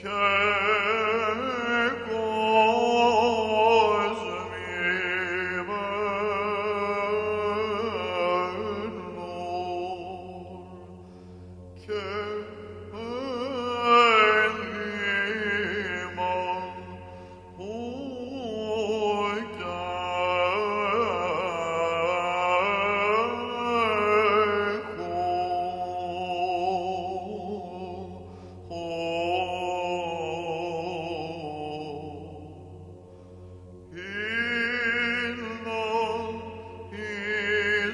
Okay.